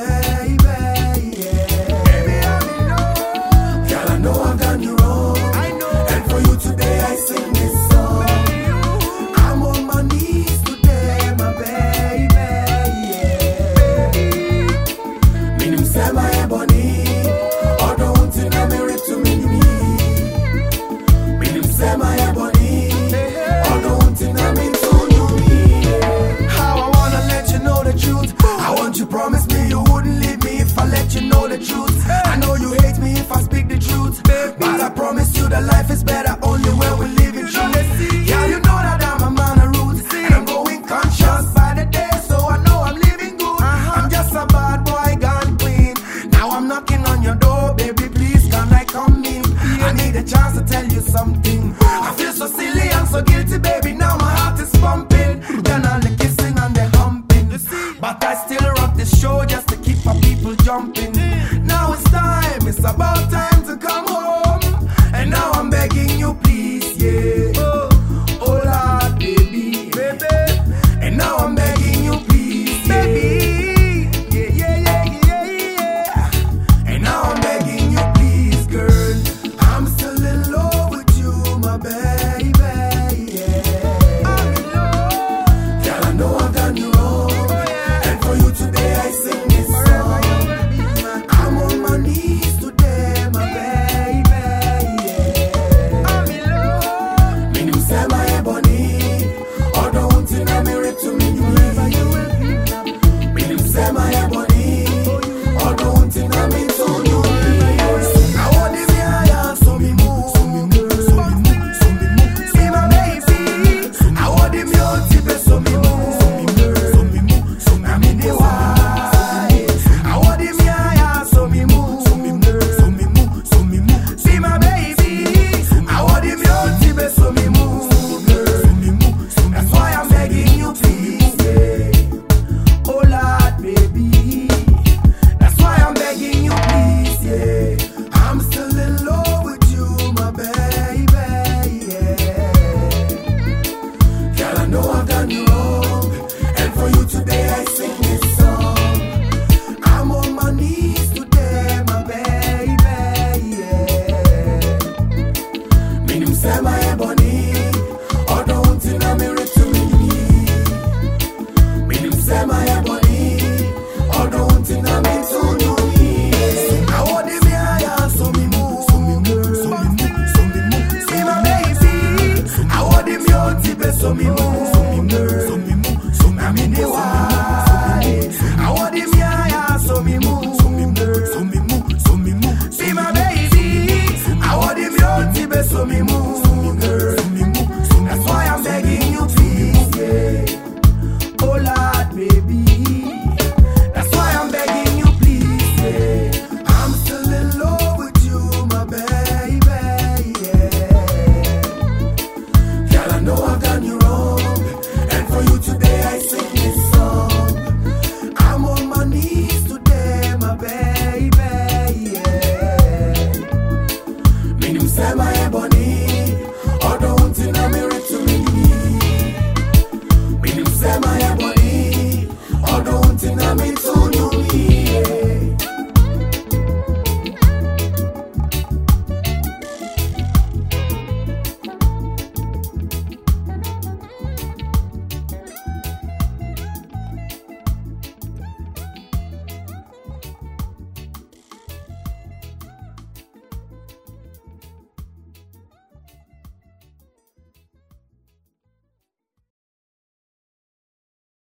baby. But I still rock the show just to keep my people jumping. Now it's time, it's about time to come sema ye Bwana.